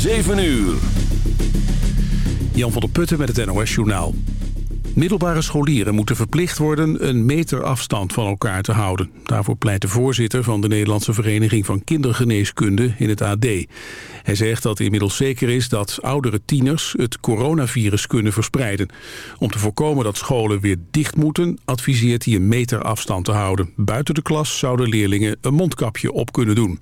7 uur. Jan van der Putten met het NOS Journaal. Middelbare scholieren moeten verplicht worden een meter afstand van elkaar te houden. Daarvoor pleit de voorzitter van de Nederlandse Vereniging van Kindergeneeskunde in het AD. Hij zegt dat inmiddels zeker is dat oudere tieners het coronavirus kunnen verspreiden. Om te voorkomen dat scholen weer dicht moeten, adviseert hij een meter afstand te houden. Buiten de klas zouden leerlingen een mondkapje op kunnen doen.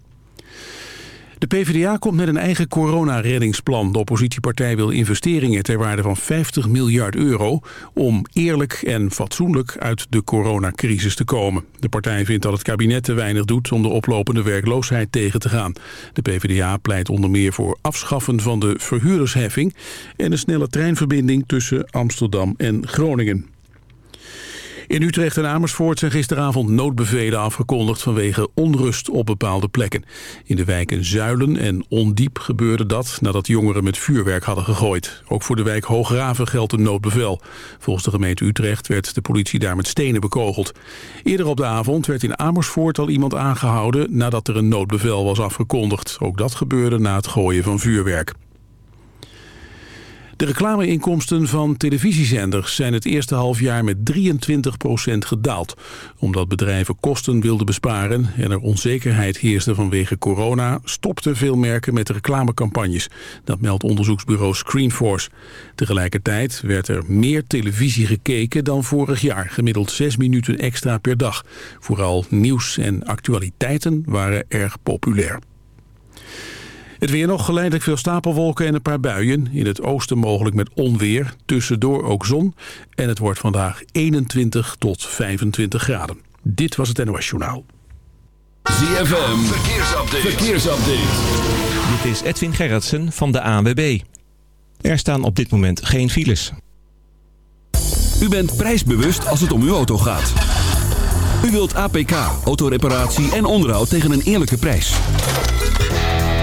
De PvdA komt met een eigen coronareddingsplan. De oppositiepartij wil investeringen ter waarde van 50 miljard euro... om eerlijk en fatsoenlijk uit de coronacrisis te komen. De partij vindt dat het kabinet te weinig doet om de oplopende werkloosheid tegen te gaan. De PvdA pleit onder meer voor afschaffen van de verhuurdersheffing... en een snelle treinverbinding tussen Amsterdam en Groningen. In Utrecht en Amersfoort zijn gisteravond noodbevelen afgekondigd vanwege onrust op bepaalde plekken. In de wijken Zuilen en Ondiep gebeurde dat nadat jongeren met vuurwerk hadden gegooid. Ook voor de wijk Hoograven geldt een noodbevel. Volgens de gemeente Utrecht werd de politie daar met stenen bekogeld. Eerder op de avond werd in Amersfoort al iemand aangehouden nadat er een noodbevel was afgekondigd. Ook dat gebeurde na het gooien van vuurwerk. De reclameinkomsten van televisiezenders zijn het eerste halfjaar met 23% gedaald. Omdat bedrijven kosten wilden besparen en er onzekerheid heerste vanwege corona... stopten veel merken met reclamecampagnes. Dat meldt onderzoeksbureau Screenforce. Tegelijkertijd werd er meer televisie gekeken dan vorig jaar. Gemiddeld 6 minuten extra per dag. Vooral nieuws en actualiteiten waren erg populair. Het weer nog geleidelijk veel stapelwolken en een paar buien. In het oosten mogelijk met onweer. Tussendoor ook zon. En het wordt vandaag 21 tot 25 graden. Dit was het NOS Journaal. ZFM, verkeersupdate. verkeersupdate. Dit is Edwin Gerritsen van de ANWB. Er staan op dit moment geen files. U bent prijsbewust als het om uw auto gaat. U wilt APK, autoreparatie en onderhoud tegen een eerlijke prijs.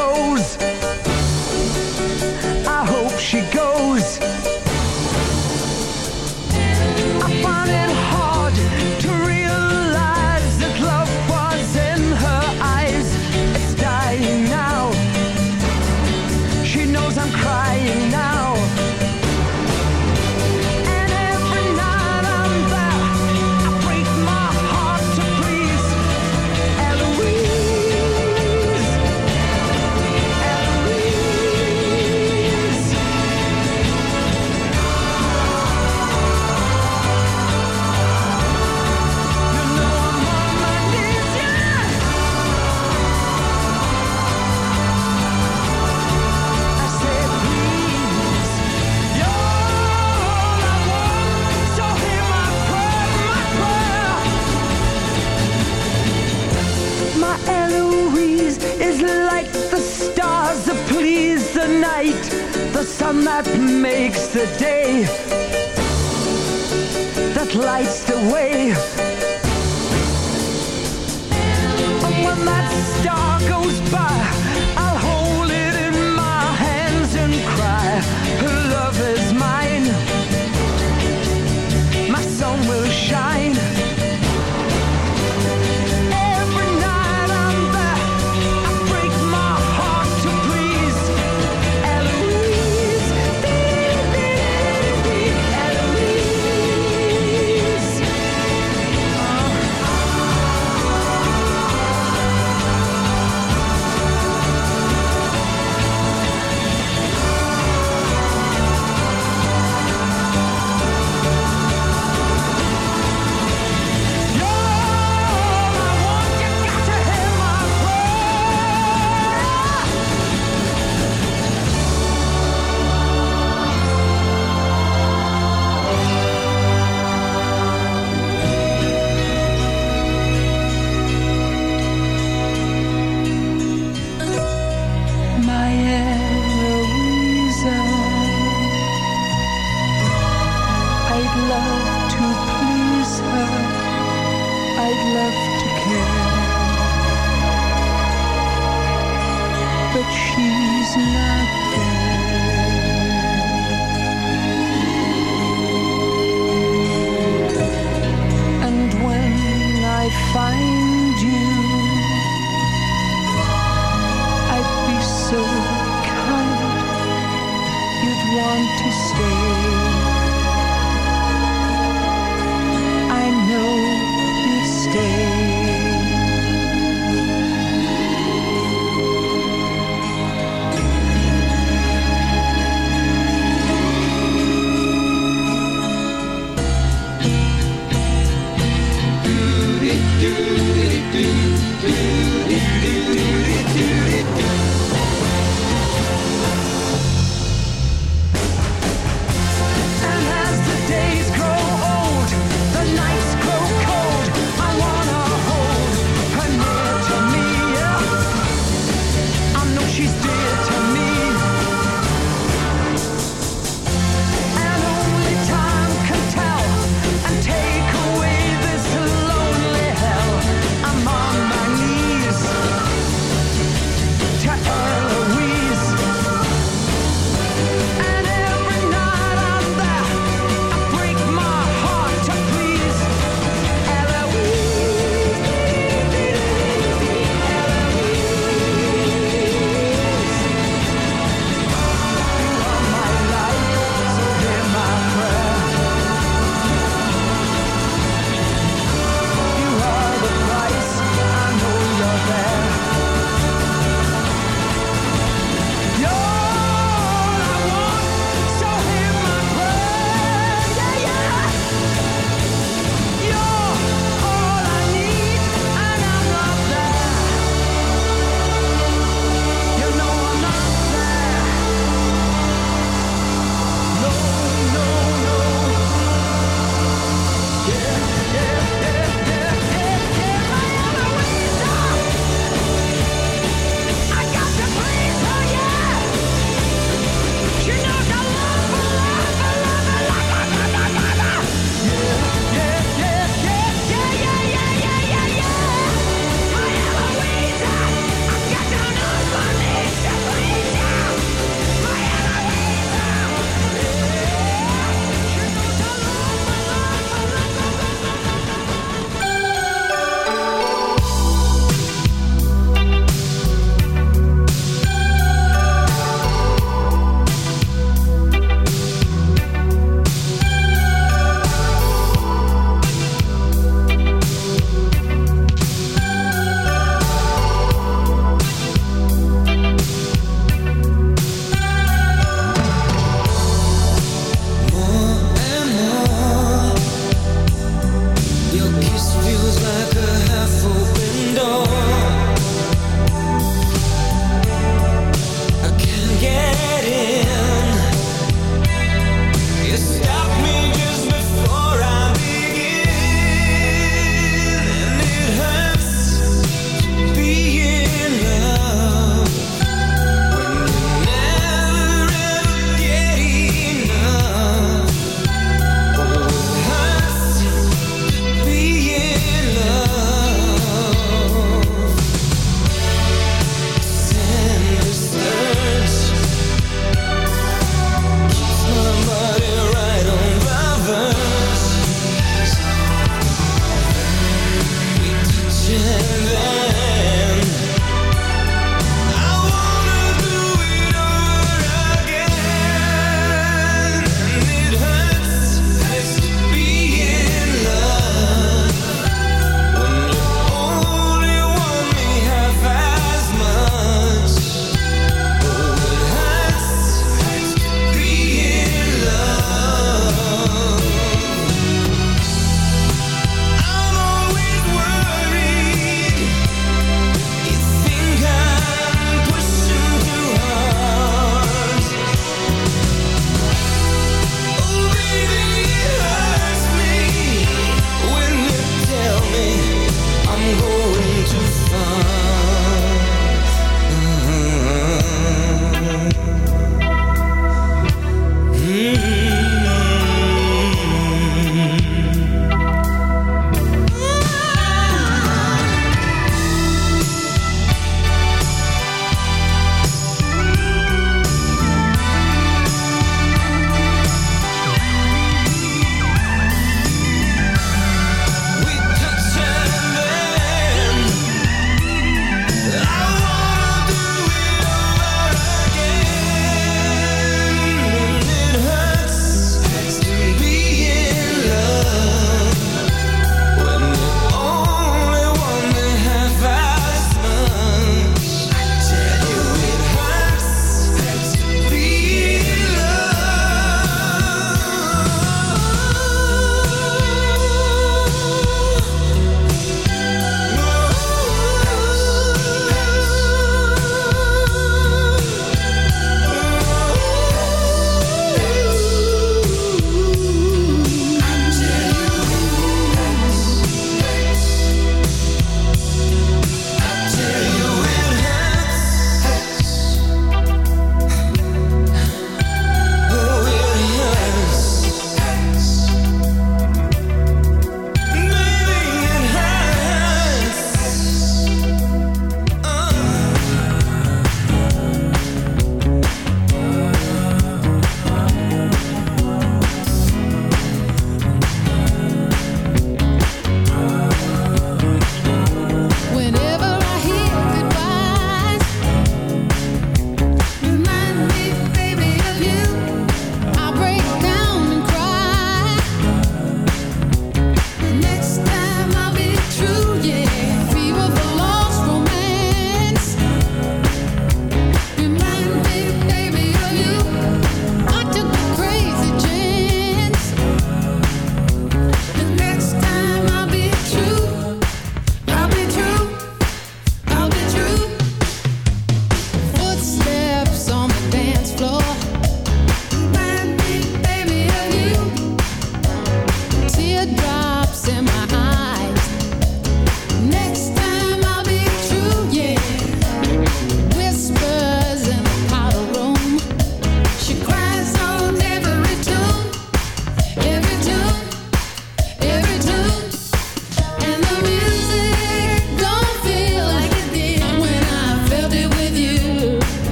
knows. I hope she goes. and that makes the day that lights the way. And when that star goes by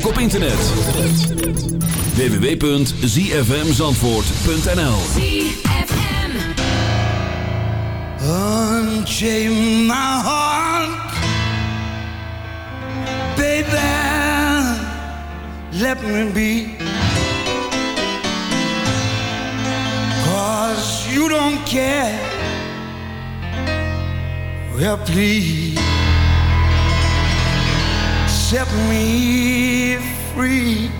ook op internet. www.zfmzandvoort.nl ZFM Unchain my heart Baby. Let me be. Cause you don't care. Well please. set me free.